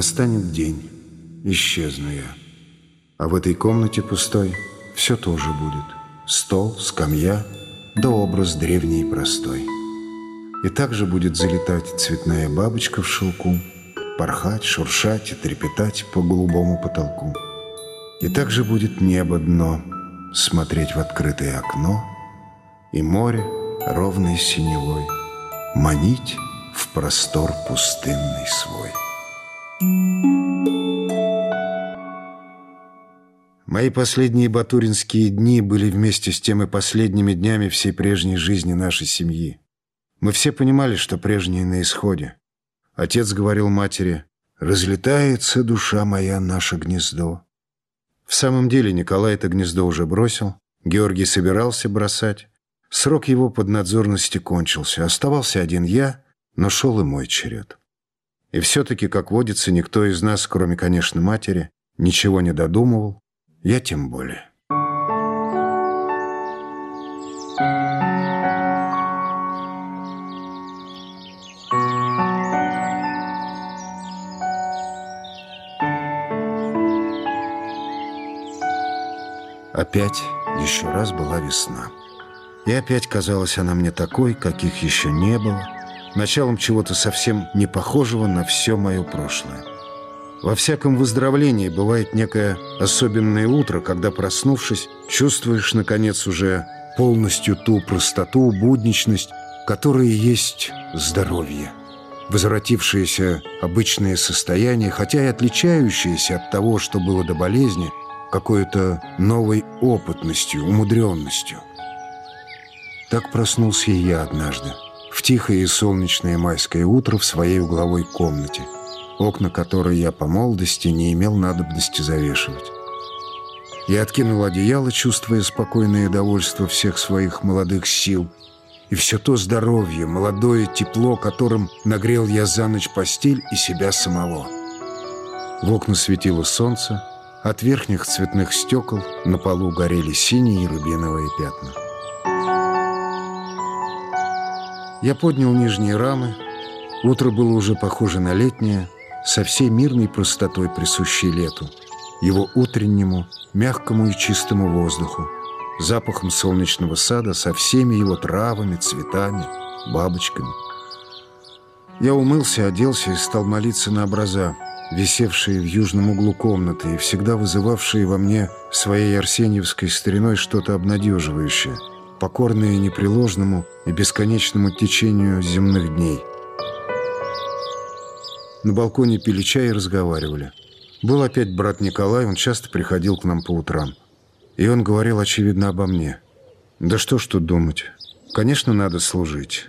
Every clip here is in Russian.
Настанет день, исчезну я. А в этой комнате пустой все тоже будет. Стол, скамья, да образ древний и простой. И также будет залетать цветная бабочка в шелку, порхать, шуршать и трепетать по голубому потолку. И также будет небо дно, смотреть в открытое окно, и море ровной синевой манить в простор пустынный свой. Мои последние батуринские дни были вместе с тем и последними днями всей прежней жизни нашей семьи. Мы все понимали, что прежние на исходе. Отец говорил матери, «Разлетается душа моя, наше гнездо». В самом деле Николай это гнездо уже бросил, Георгий собирался бросать. Срок его поднадзорности кончился. Оставался один я, но шел и мой черед. И все-таки, как водится, никто из нас, кроме, конечно, матери, ничего не додумывал, я тем более. Опять еще раз была весна. И опять казалась она мне такой, каких еще не было, началом чего-то совсем не похожего на все мое прошлое. Во всяком выздоровлении бывает некое особенное утро, когда, проснувшись, чувствуешь, наконец, уже полностью ту простоту, будничность, которая есть здоровье. Возвратившееся обычное состояние, хотя и отличающееся от того, что было до болезни, какой-то новой опытностью, умудренностью. Так проснулся и я однажды, в тихое и солнечное майское утро в своей угловой комнате – окна которой я по молодости не имел надобности завешивать. Я откинул одеяло, чувствуя спокойное довольство всех своих молодых сил, и все то здоровье, молодое тепло, которым нагрел я за ночь постель и себя самого. В окна светило солнце, от верхних цветных стекол на полу горели синие и рубиновые пятна. Я поднял нижние рамы, утро было уже похоже на летнее, со всей мирной простотой, присущей лету, его утреннему, мягкому и чистому воздуху, запахом солнечного сада со всеми его травами, цветами, бабочками. Я умылся, оделся и стал молиться на образа, висевшие в южном углу комнаты и всегда вызывавшие во мне своей арсеньевской стариной что-то обнадеживающее, покорное непреложному и бесконечному течению земных дней. На балконе пили чай и разговаривали. Был опять брат Николай, он часто приходил к нам по утрам. И он говорил, очевидно, обо мне. Да что ж тут думать. Конечно, надо служить.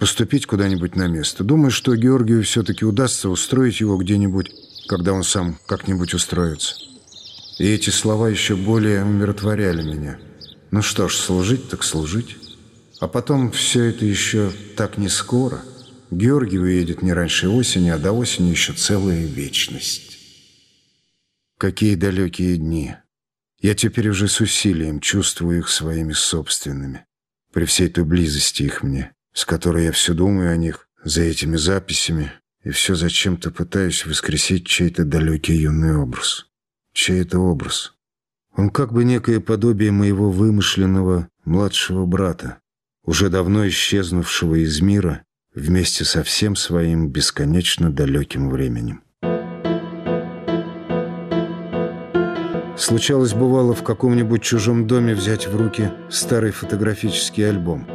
Поступить куда-нибудь на место. Думаю, что Георгию все-таки удастся устроить его где-нибудь, когда он сам как-нибудь устроится. И эти слова еще более умиротворяли меня. Ну что ж, служить так служить. А потом все это еще так не скоро – Георгий уедет не раньше осени, а до осени еще целая вечность. Какие далекие дни. Я теперь уже с усилием чувствую их своими собственными. При всей той близости их мне, с которой я все думаю о них, за этими записями, и все зачем-то пытаюсь воскресить чей-то далекий юный образ. Чей это образ? Он как бы некое подобие моего вымышленного младшего брата, уже давно исчезнувшего из мира вместе со всем своим бесконечно далеким временем. Случалось, бывало, в каком-нибудь чужом доме взять в руки старый фотографический альбом.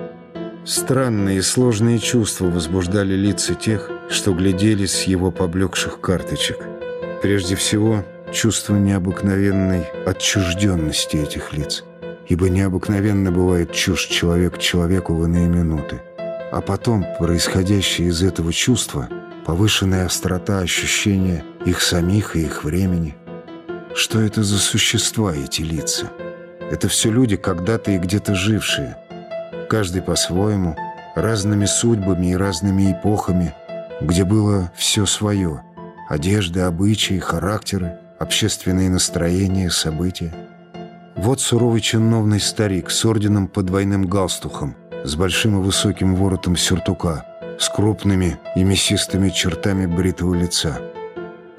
Странные и сложные чувства возбуждали лица тех, что глядели с его поблекших карточек. Прежде всего, чувство необыкновенной отчужденности этих лиц, ибо необыкновенно бывает чужд человек человеку в иные минуты. А потом происходящее из этого чувства, повышенная острота ощущения их самих и их времени. Что это за существа, эти лица? Это все люди, когда-то и где-то жившие. Каждый по-своему, разными судьбами и разными эпохами, где было все свое. Одежды, обычаи, характеры, общественные настроения, события. Вот суровый чиновный старик с орденом под двойным галстухом – с большим и высоким воротом сюртука, с крупными и мясистыми чертами бритого лица.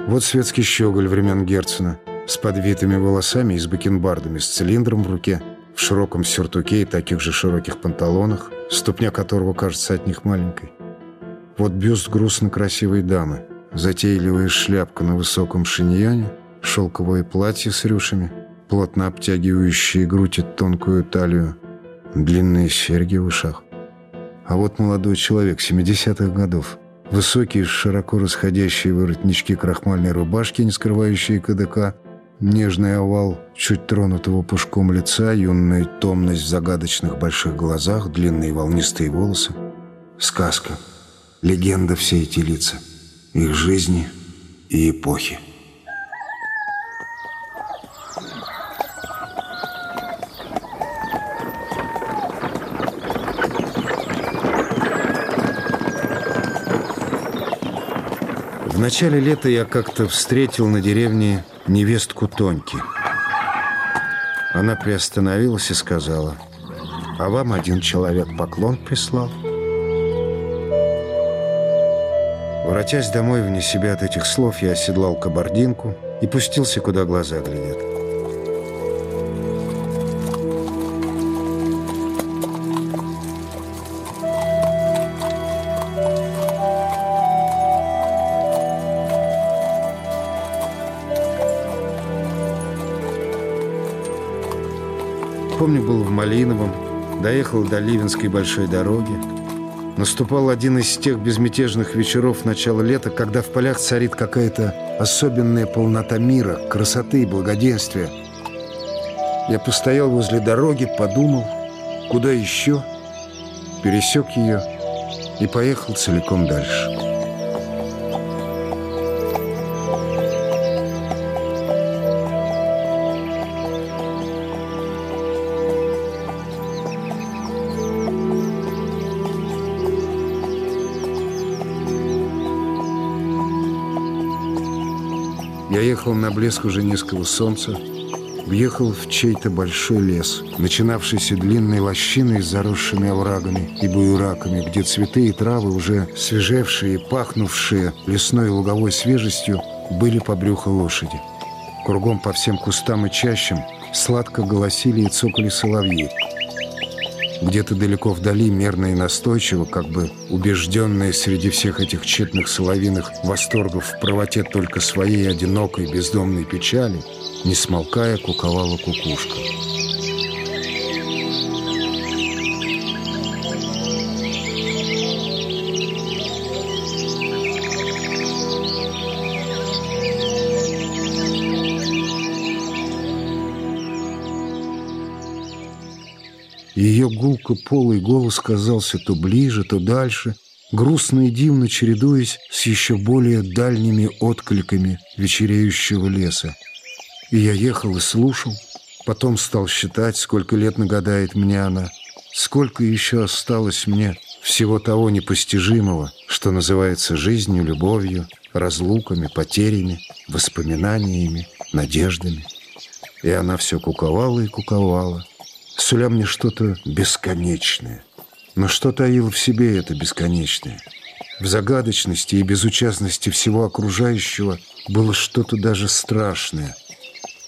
Вот светский щеголь времен Герцена с подвитыми волосами и с бакенбардами, с цилиндром в руке, в широком сюртуке и таких же широких панталонах, ступня которого кажется от них маленькой. Вот бюст грустно красивой дамы, затейливая шляпка на высоком шиньоне, шелковое платье с рюшами, плотно обтягивающие грудь и тонкую талию, длинные серьги в ушах. А вот молодой человек 70-х годов, высокие, широко расходящие воротнички крахмальной рубашки, не скрывающие КДК, нежный овал чуть тронутого пушком лица, юная томность в загадочных больших глазах, длинные волнистые волосы. Сказка, легенда все эти лица, их жизни и эпохи. В начале лета я как-то встретил на деревне невестку Тоньки. Она приостановилась и сказала, «А вам один человек поклон прислал». Воротясь домой вне себя от этих слов, я оседлал кабардинку и пустился, куда глаза глядят. Помню, был в Малиновом, доехал до Ливенской большой дороги. Наступал один из тех безмятежных вечеров начала лета, когда в полях царит какая-то особенная полнота мира, красоты и благоденствия. Я постоял возле дороги, подумал, куда еще, пересек ее и поехал целиком дальше. Я ехал на блеск уже низкого солнца, въехал в чей-то большой лес, начинавшийся длинной лощиной с заросшими оврагами и буераками, где цветы и травы, уже свежевшие и пахнувшие лесной и луговой свежестью, были по брюху лошади. Кругом по всем кустам и чащам сладко голосили и цокали соловьи. Где-то далеко вдали, мерно и настойчиво, как бы убежденные среди всех этих тщетных соловиных восторгов в правоте только своей одинокой бездомной печали, не смолкая, куковала кукушка. Ее гулко-полый голос казался то ближе, то дальше, грустно и дивно чередуясь с еще более дальними откликами вечереющего леса. И я ехал и слушал, потом стал считать, сколько лет нагадает мне она, сколько еще осталось мне всего того непостижимого, что называется жизнью, любовью, разлуками, потерями, воспоминаниями, надеждами. И она все куковала и куковала, суля мне что-то бесконечное. Но что таило в себе это бесконечное? В загадочности и безучастности всего окружающего было что-то даже страшное.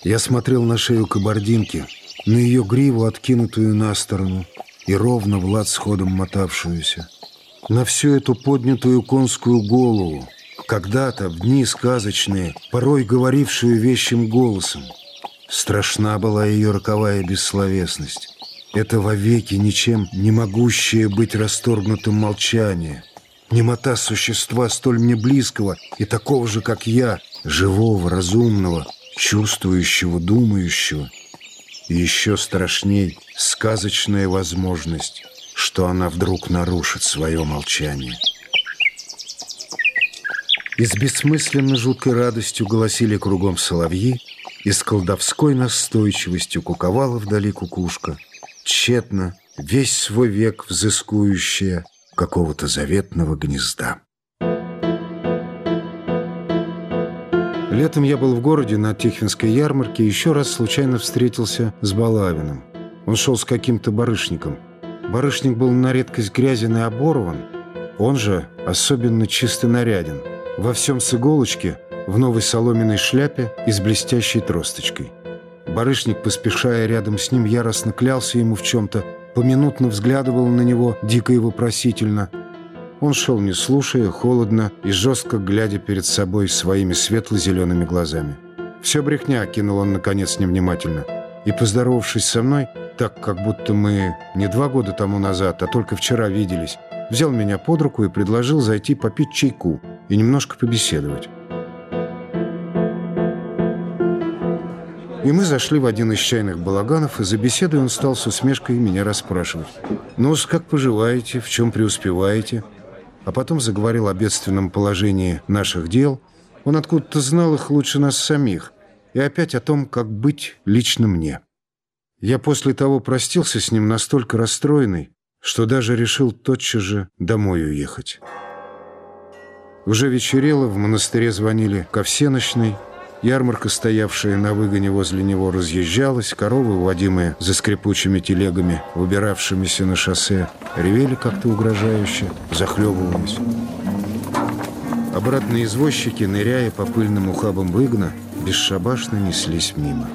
Я смотрел на шею кабардинки, на ее гриву, откинутую на сторону, и ровно в лад сходом мотавшуюся. На всю эту поднятую конскую голову, когда-то в дни сказочные, порой говорившую вещим голосом, Страшна была ее роковая бессловесность. Это вовеки ничем не могущее быть расторгнутым молчание. Немота существа столь мне близкого и такого же, как я, живого, разумного, чувствующего, думающего. И еще страшней сказочная возможность, что она вдруг нарушит свое молчание. И с бессмысленно жуткой радостью голосили кругом соловьи, и с колдовской настойчивостью куковала вдали кукушка, тщетно весь свой век взыскующая какого-то заветного гнезда. Летом я был в городе на Тихвинской ярмарке и еще раз случайно встретился с Балавиным. Он шел с каким-то барышником. Барышник был на редкость грязен и оборван, он же особенно чисто наряден. Во всем с иголочки – в новой соломенной шляпе и с блестящей тросточкой. Барышник, поспешая рядом с ним, яростно клялся ему в чем-то, поминутно взглядывал на него, дико и вопросительно. Он шел, не слушая, холодно и жестко глядя перед собой своими светло-зелеными глазами. «Все брехня», — кинул он, наконец, невнимательно. И, поздоровавшись со мной, так, как будто мы не два года тому назад, а только вчера виделись, взял меня под руку и предложил зайти попить чайку и немножко побеседовать. И мы зашли в один из чайных балаганов, и за беседой он стал с усмешкой меня расспрашивать. ну как поживаете? В чем преуспеваете?» А потом заговорил о бедственном положении наших дел. Он откуда-то знал их лучше нас самих. И опять о том, как быть лично мне. Я после того простился с ним настолько расстроенный, что даже решил тотчас же домой уехать. Уже вечерело, в монастыре звонили ко всеночной, Ярмарка, стоявшая на выгоне возле него, разъезжалась, коровы, уводимые за скрипучими телегами, выбиравшимися на шоссе, ревели как-то угрожающе, захлебывались. Обратные извозчики, ныряя по пыльным ухабам выгна, бесшабашно неслись мимо.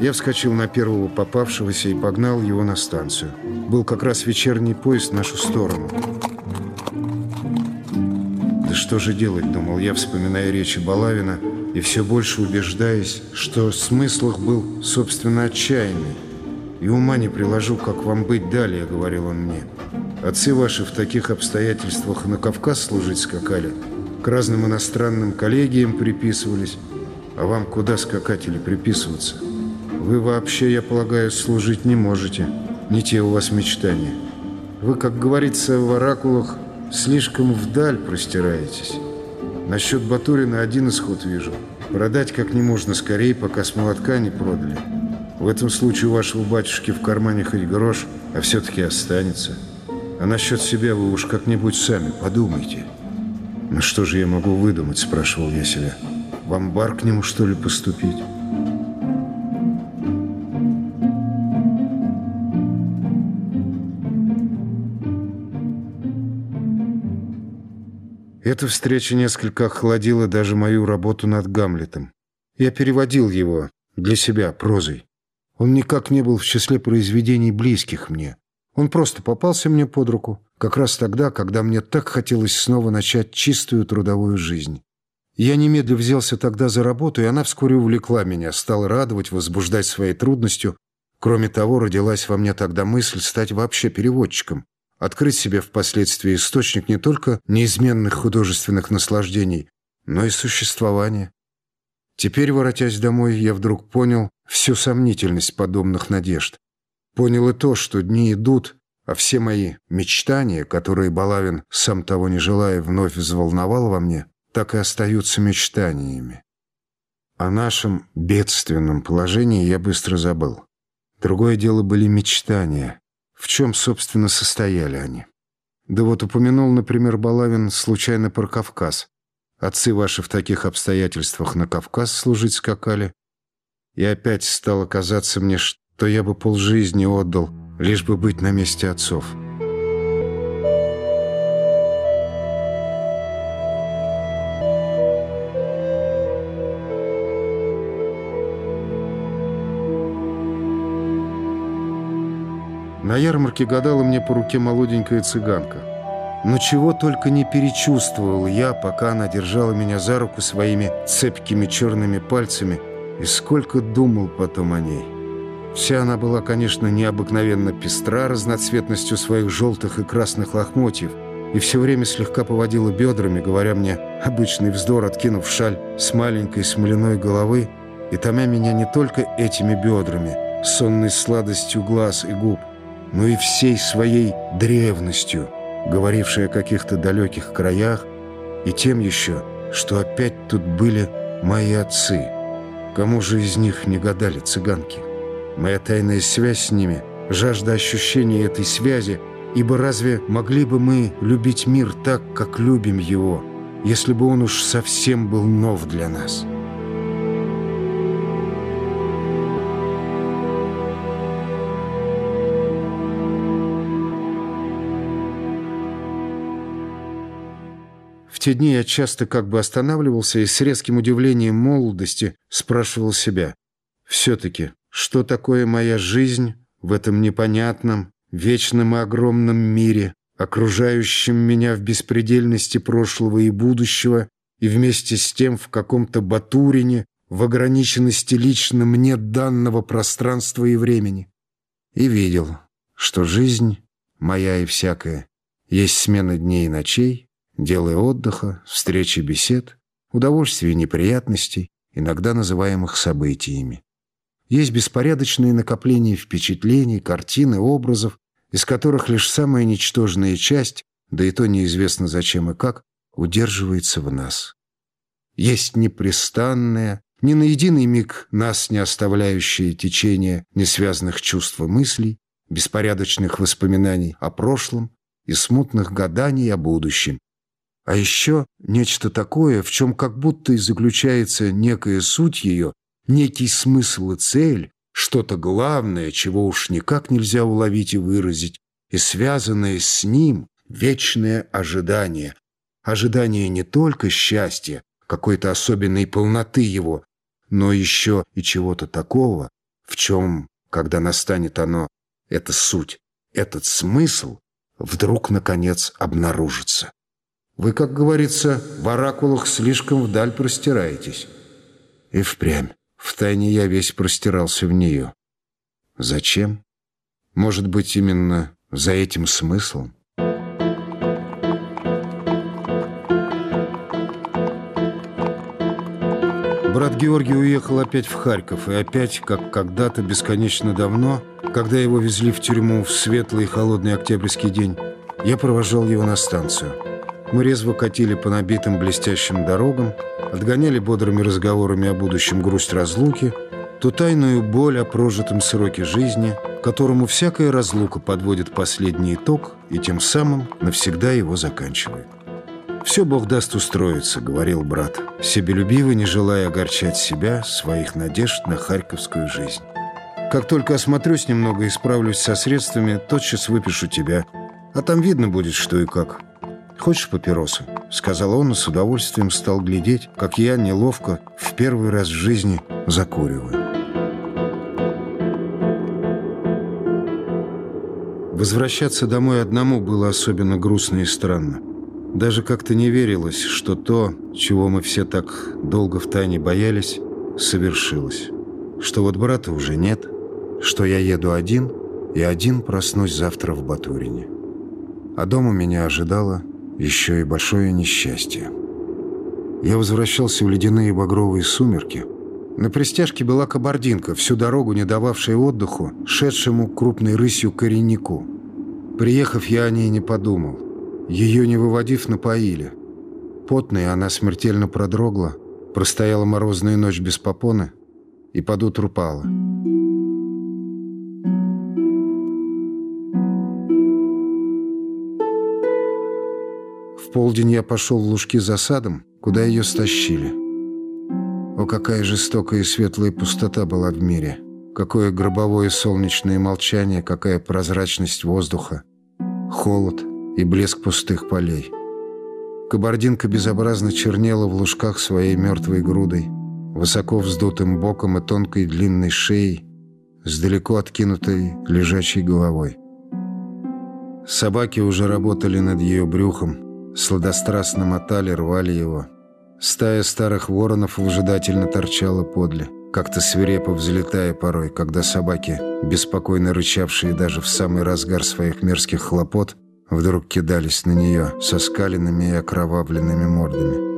Я вскочил на первого попавшегося и погнал его на станцию. Был как раз вечерний поезд в нашу сторону. «Да что же делать?» — думал я, вспоминая речи Балавина — и все больше убеждаясь, что смысл их был, собственно, отчаянный. «И ума не приложу, как вам быть далее», — говорил он мне. «Отцы ваши в таких обстоятельствах на Кавказ служить скакали, к разным иностранным коллегиям приписывались, а вам куда скакать или приписываться? Вы вообще, я полагаю, служить не можете, не те у вас мечтания. Вы, как говорится в оракулах, слишком вдаль простираетесь». Насчет Батурина один исход вижу. Продать как не можно скорее, пока с молотка не продали. В этом случае у вашего батюшки в кармане хоть грош, а все-таки останется. А насчет себя вы уж как-нибудь сами подумайте. Ну что же я могу выдумать, спрашивал я себя. В амбар к нему, что ли, поступить? Эта встреча несколько охладила даже мою работу над Гамлетом. Я переводил его для себя прозой. Он никак не был в числе произведений близких мне. Он просто попался мне под руку, как раз тогда, когда мне так хотелось снова начать чистую трудовую жизнь. Я немедленно взялся тогда за работу, и она вскоре увлекла меня, стала радовать, возбуждать своей трудностью. Кроме того, родилась во мне тогда мысль стать вообще переводчиком открыть себе впоследствии источник не только неизменных художественных наслаждений, но и существования. Теперь, воротясь домой, я вдруг понял всю сомнительность подобных надежд. Понял и то, что дни идут, а все мои мечтания, которые Балавин, сам того не желая, вновь взволновал во мне, так и остаются мечтаниями. О нашем бедственном положении я быстро забыл. Другое дело были мечтания, в чем, собственно, состояли они? Да вот упомянул, например, Балавин случайно про Кавказ. Отцы ваши в таких обстоятельствах на Кавказ служить скакали. И опять стало казаться мне, что я бы полжизни отдал, лишь бы быть на месте отцов. На ярмарке гадала мне по руке молоденькая цыганка. Но чего только не перечувствовал я, пока она держала меня за руку своими цепкими черными пальцами, и сколько думал потом о ней. Вся она была, конечно, необыкновенно пестра разноцветностью своих желтых и красных лохмотьев, и все время слегка поводила бедрами, говоря мне обычный вздор, откинув шаль с маленькой смоляной головы, и томя меня не только этими бедрами, сонной сладостью глаз и губ, но и всей своей древностью, говорившей о каких-то далеких краях, и тем еще, что опять тут были мои отцы. Кому же из них не гадали цыганки? Моя тайная связь с ними, жажда ощущения этой связи, ибо разве могли бы мы любить мир так, как любим его, если бы он уж совсем был нов для нас?» Те дни я часто как бы останавливался и с резким удивлением молодости спрашивал себя, все-таки, что такое моя жизнь в этом непонятном, вечном и огромном мире, окружающем меня в беспредельности прошлого и будущего, и вместе с тем в каком-то батурине, в ограниченности лично мне данного пространства и времени. И видел, что жизнь, моя и всякая, есть смена дней и ночей, дело отдыха, встречи бесед, удовольствий и неприятностей, иногда называемых событиями. Есть беспорядочные накопления впечатлений, картин образов, из которых лишь самая ничтожная часть, да и то неизвестно зачем и как, удерживается в нас. Есть непрестанное, ни на единый миг нас не оставляющее течение несвязанных чувств и мыслей, беспорядочных воспоминаний о прошлом и смутных гаданий о будущем. А еще нечто такое, в чем как будто и заключается некая суть ее, некий смысл и цель, что-то главное, чего уж никак нельзя уловить и выразить, и связанное с ним вечное ожидание. Ожидание не только счастья, какой-то особенной полноты его, но еще и чего-то такого, в чем, когда настанет оно, эта суть, этот смысл, вдруг, наконец, обнаружится. Вы, как говорится, в оракулах слишком вдаль простираетесь. И впрямь. Втайне я весь простирался в нее. Зачем? Может быть, именно за этим смыслом? Брат Георгий уехал опять в Харьков, и опять, как когда-то бесконечно давно, когда его везли в тюрьму в светлый и холодный октябрьский день, я провожал его на станцию. Мы резво катили по набитым блестящим дорогам, отгоняли бодрыми разговорами о будущем грусть разлуки, ту тайную боль о прожитом сроке жизни, которому всякая разлука подводит последний итог и тем самым навсегда его заканчивает. «Все Бог даст устроиться», — говорил брат, себелюбиво, не желая огорчать себя, своих надежд на харьковскую жизнь. «Как только осмотрюсь немного и справлюсь со средствами, тотчас выпишу тебя, а там видно будет, что и как». «Хочешь папиросы?» — сказал он и с удовольствием стал глядеть, как я неловко в первый раз в жизни закуриваю. Возвращаться домой одному было особенно грустно и странно. Даже как-то не верилось, что то, чего мы все так долго в тайне боялись, совершилось. Что вот брата уже нет, что я еду один, и один проснусь завтра в Батурине. А дома меня ожидала еще и большое несчастье. Я возвращался в ледяные багровые сумерки. На пристяжке была кабардинка, всю дорогу не дававшая отдыху, шедшему крупной рысью кореннику. Приехав, я о ней не подумал. Ее, не выводив, напоили. Потная, она смертельно продрогла, простояла морозную ночь без попоны и под утро пала. В полдень я пошел в лужки за садом, куда ее стащили. О, какая жестокая и светлая пустота была в мире! Какое гробовое солнечное молчание, какая прозрачность воздуха, холод и блеск пустых полей. Кабардинка безобразно чернела в лужках своей мертвой грудой, высоко вздутым боком и тонкой длинной шеей, с далеко откинутой лежачей головой. Собаки уже работали над ее брюхом, Сладострастно мотали, рвали его. Стая старых воронов выжидательно торчала подле, как-то свирепо взлетая порой, когда собаки, беспокойно рычавшие даже в самый разгар своих мерзких хлопот, вдруг кидались на нее со скаленными и окровавленными мордами.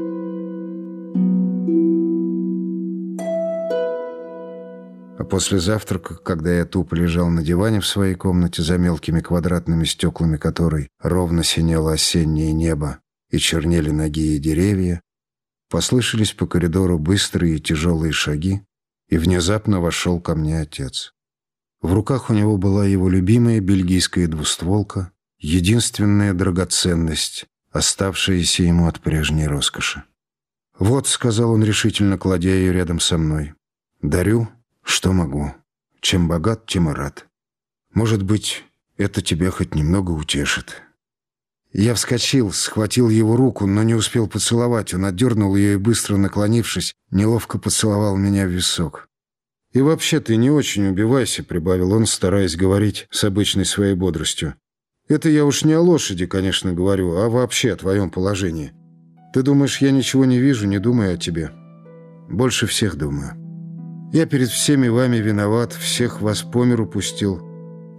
А после завтрака, когда я тупо лежал на диване в своей комнате за мелкими квадратными стеклами которой ровно синело осеннее небо и чернели ноги и деревья, послышались по коридору быстрые и тяжелые шаги, и внезапно вошел ко мне отец. В руках у него была его любимая бельгийская двустволка, единственная драгоценность, оставшаяся ему от прежней роскоши. «Вот», — сказал он решительно, кладя ее рядом со мной, — «дарю что могу. Чем богат, тем и рад. Может быть, это тебя хоть немного утешит. Я вскочил, схватил его руку, но не успел поцеловать. Он отдернул ее и, быстро наклонившись, неловко поцеловал меня в висок. «И вообще ты не очень убивайся», — прибавил он, стараясь говорить с обычной своей бодростью. «Это я уж не о лошади, конечно, говорю, а вообще о твоем положении. Ты думаешь, я ничего не вижу, не думаю о тебе? Больше всех думаю. Я перед всеми вами виноват, всех вас по миру пустил.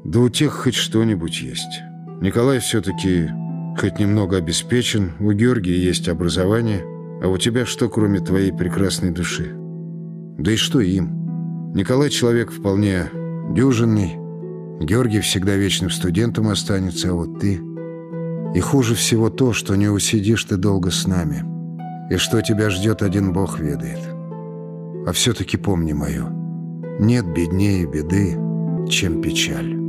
Да у тех хоть что-нибудь есть. Николай все-таки хоть немного обеспечен, у Георгия есть образование, а у тебя что, кроме твоей прекрасной души? Да и что им? Николай человек вполне дюжинный, Георгий всегда вечным студентом останется, а вот ты... И хуже всего то, что не усидишь ты долго с нами, и что тебя ждет один Бог ведает. А все-таки помни мое, нет беднее беды, чем печаль».